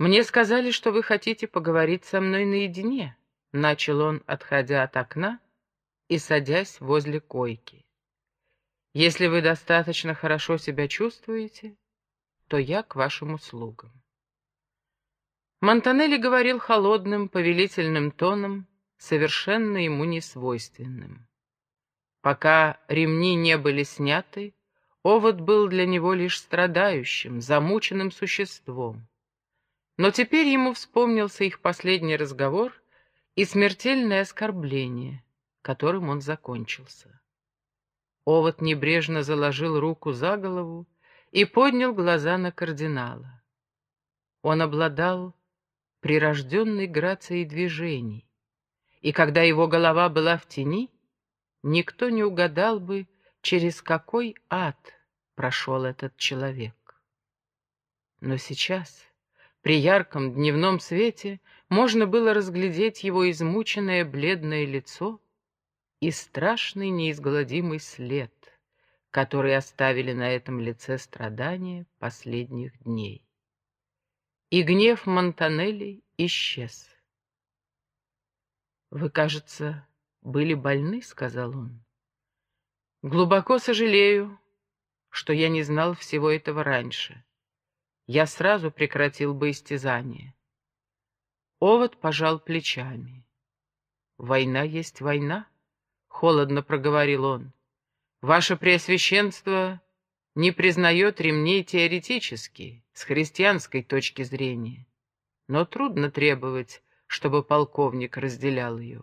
«Мне сказали, что вы хотите поговорить со мной наедине», — начал он, отходя от окна и садясь возле койки. «Если вы достаточно хорошо себя чувствуете, то я к вашим услугам». Монтанелли говорил холодным, повелительным тоном, совершенно ему несвойственным. Пока ремни не были сняты, овод был для него лишь страдающим, замученным существом. Но теперь ему вспомнился их последний разговор и смертельное оскорбление, которым он закончился. Овод небрежно заложил руку за голову и поднял глаза на кардинала. Он обладал прирожденной грацией движений, и когда его голова была в тени, никто не угадал бы, через какой ад прошел этот человек. Но сейчас, при ярком дневном свете, можно было разглядеть его измученное бледное лицо и страшный неизгладимый след, который оставили на этом лице страдания последних дней и гнев Монтанелли исчез. «Вы, кажется, были больны», — сказал он. «Глубоко сожалею, что я не знал всего этого раньше. Я сразу прекратил бы истязание». Овод пожал плечами. «Война есть война», — холодно проговорил он. «Ваше Преосвященство не признает ремней теоретически, с христианской точки зрения, но трудно требовать, чтобы полковник разделял ее.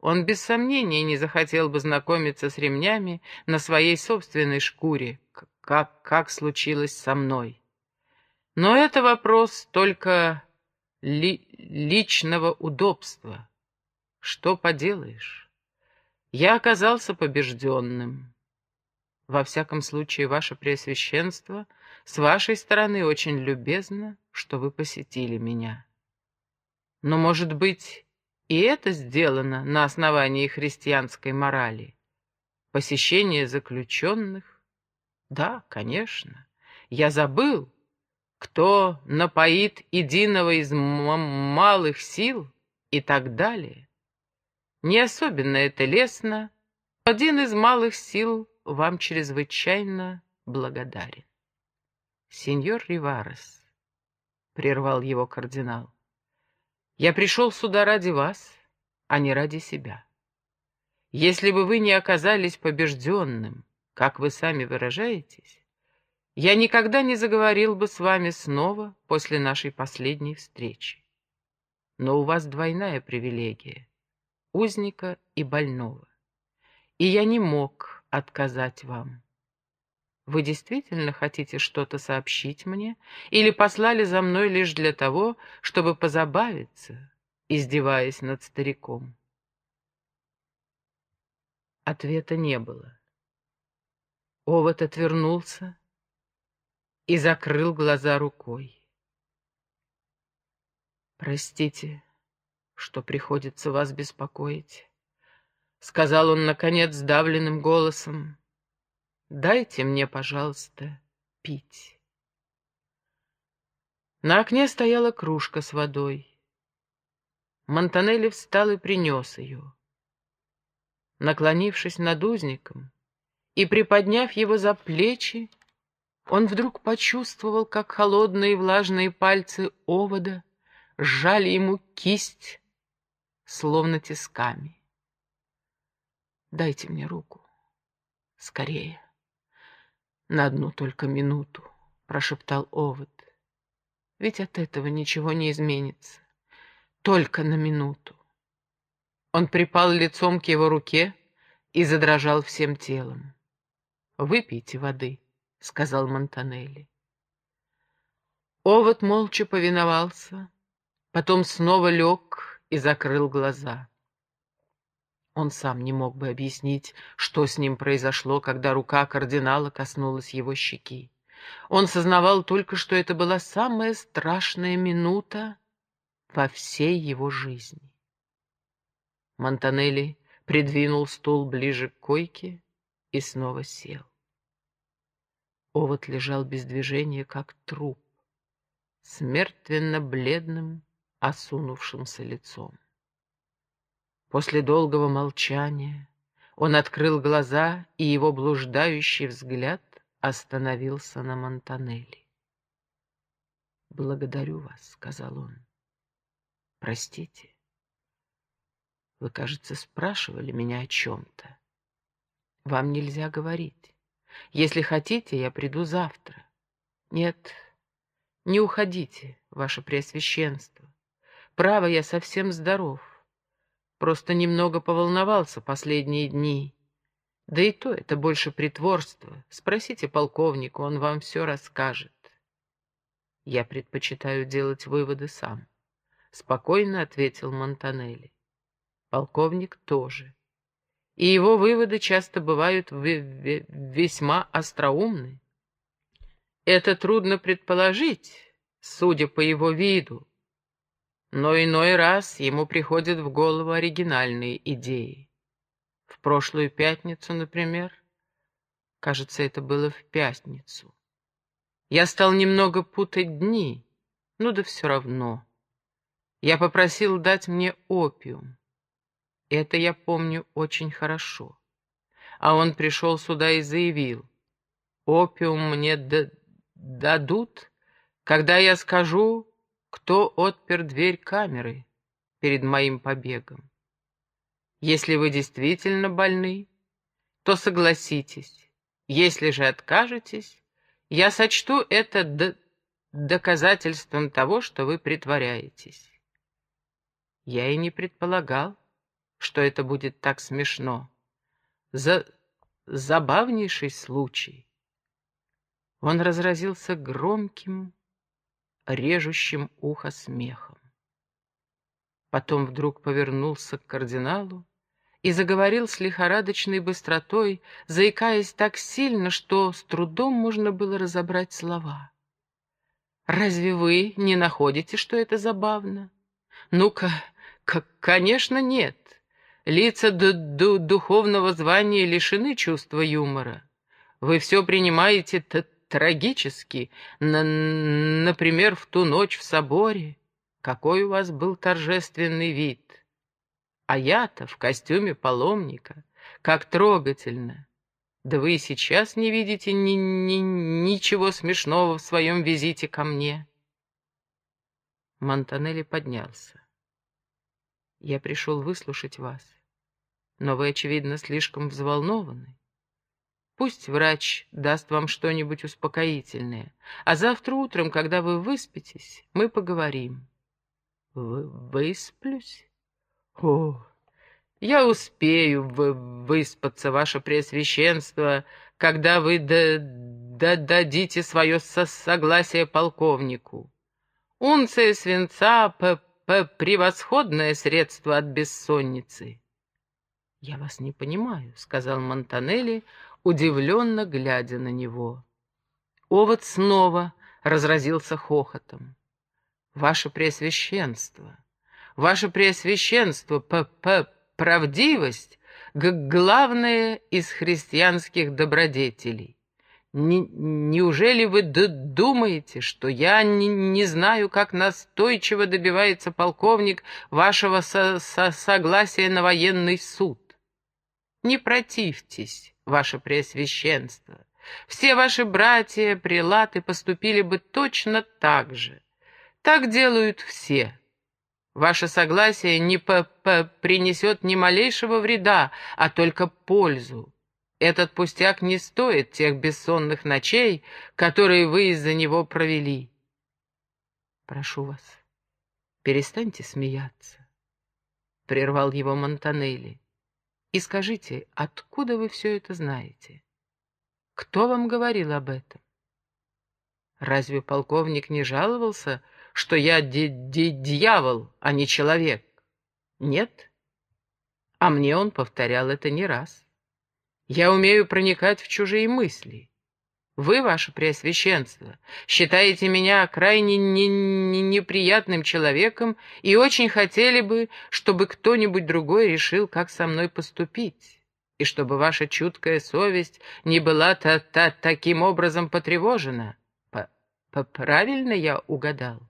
Он без сомнения не захотел бы знакомиться с ремнями на своей собственной шкуре, как, как случилось со мной. Но это вопрос только ли, личного удобства. Что поделаешь? Я оказался побежденным. Во всяком случае, ваше Преосвященство, с вашей стороны очень любезно, что вы посетили меня. Но, может быть, и это сделано на основании христианской морали? Посещение заключенных? Да, конечно. Я забыл, кто напоит единого из малых сил и так далее. Не особенно это лестно. Один из малых сил вам чрезвычайно благодарен. Сеньор Риварес, — прервал его кардинал, — я пришел сюда ради вас, а не ради себя. Если бы вы не оказались побежденным, как вы сами выражаетесь, я никогда не заговорил бы с вами снова после нашей последней встречи. Но у вас двойная привилегия — узника и больного. И я не мог отказать вам. Вы действительно хотите что-то сообщить мне или послали за мной лишь для того, чтобы позабавиться, издеваясь над стариком? Ответа не было. Овод отвернулся и закрыл глаза рукой. «Простите, что приходится вас беспокоить сказал он, наконец, сдавленным голосом, — «дайте мне, пожалуйста, пить». На окне стояла кружка с водой. Монтанелли встал и принес ее. Наклонившись над узником и приподняв его за плечи, он вдруг почувствовал, как холодные влажные пальцы овода сжали ему кисть, словно тисками. Дайте мне руку. Скорее. На одну только минуту, прошептал Овод. Ведь от этого ничего не изменится. Только на минуту. Он припал лицом к его руке и задрожал всем телом. «Выпейте воды», — сказал Монтанелли. Овод молча повиновался, потом снова лег и закрыл глаза. Он сам не мог бы объяснить, что с ним произошло, когда рука кардинала коснулась его щеки. Он сознавал только, что это была самая страшная минута во всей его жизни. Монтанелли придвинул стул ближе к койке и снова сел. Овод лежал без движения, как труп, с мертвенно-бледным, осунувшимся лицом. После долгого молчания он открыл глаза, и его блуждающий взгляд остановился на Монтанелли. «Благодарю вас», — сказал он. «Простите, вы, кажется, спрашивали меня о чем-то. Вам нельзя говорить. Если хотите, я приду завтра. Нет, не уходите, ваше преосвященство. Право, я совсем здоров. Просто немного поволновался последние дни. Да и то это больше притворство. Спросите полковника, он вам все расскажет. Я предпочитаю делать выводы сам. Спокойно ответил Монтанелли. Полковник тоже. И его выводы часто бывают весьма остроумны. Это трудно предположить, судя по его виду, но иной раз ему приходят в голову оригинальные идеи. В прошлую пятницу, например, кажется, это было в пятницу. Я стал немного путать дни, ну да все равно. Я попросил дать мне опиум. Это я помню очень хорошо. А он пришел сюда и заявил, опиум мне дадут, когда я скажу, кто отпер дверь камеры перед моим побегом. Если вы действительно больны, то согласитесь. Если же откажетесь, я сочту это доказательством того, что вы притворяетесь. Я и не предполагал, что это будет так смешно. За забавнейший случай. Он разразился громким, режущим ухо смехом. Потом вдруг повернулся к кардиналу и заговорил с лихорадочной быстротой, заикаясь так сильно, что с трудом можно было разобрать слова. «Разве вы не находите, что это забавно? Ну-ка, конечно, нет. Лица духовного звания лишены чувства юмора. Вы все принимаете трагически, на, например, в ту ночь в соборе. Какой у вас был торжественный вид. А я-то в костюме паломника. Как трогательно. Да вы и сейчас не видите ни ни ничего смешного в своем визите ко мне. Монтанелли поднялся. Я пришел выслушать вас, но вы, очевидно, слишком взволнованы. Пусть врач даст вам что-нибудь успокоительное, а завтра утром, когда вы выспитесь, мы поговорим. Вы высплюсь? О, я успею вы выспаться, ваше Преосвященство, когда вы да да дадите свое со согласие полковнику. Унция свинца -п превосходное средство от бессонницы. «Я вас не понимаю», — сказал Монтанелли, удивленно глядя на него. Овод снова разразился хохотом. «Ваше Преосвященство! Ваше Преосвященство! П -п Правдивость — главное из христианских добродетелей. Не, неужели вы думаете, что я не, не знаю, как настойчиво добивается полковник вашего со со согласия на военный суд? Не противьтесь, ваше преосвященство. Все ваши братья, прилаты поступили бы точно так же. Так делают все. Ваше согласие не по -по принесет ни малейшего вреда, а только пользу. Этот пустяк не стоит тех бессонных ночей, которые вы из-за него провели. Прошу вас, перестаньте смеяться, — прервал его Монтанелли. И скажите, откуда вы все это знаете? Кто вам говорил об этом? Разве полковник не жаловался, что я ди ди дьявол, а не человек? Нет? А мне он повторял это не раз. Я умею проникать в чужие мысли. Вы, ваше преосвященство, считаете меня крайне не не неприятным человеком и очень хотели бы, чтобы кто-нибудь другой решил, как со мной поступить, и чтобы ваша чуткая совесть не была та -та таким образом потревожена. П Правильно я угадал?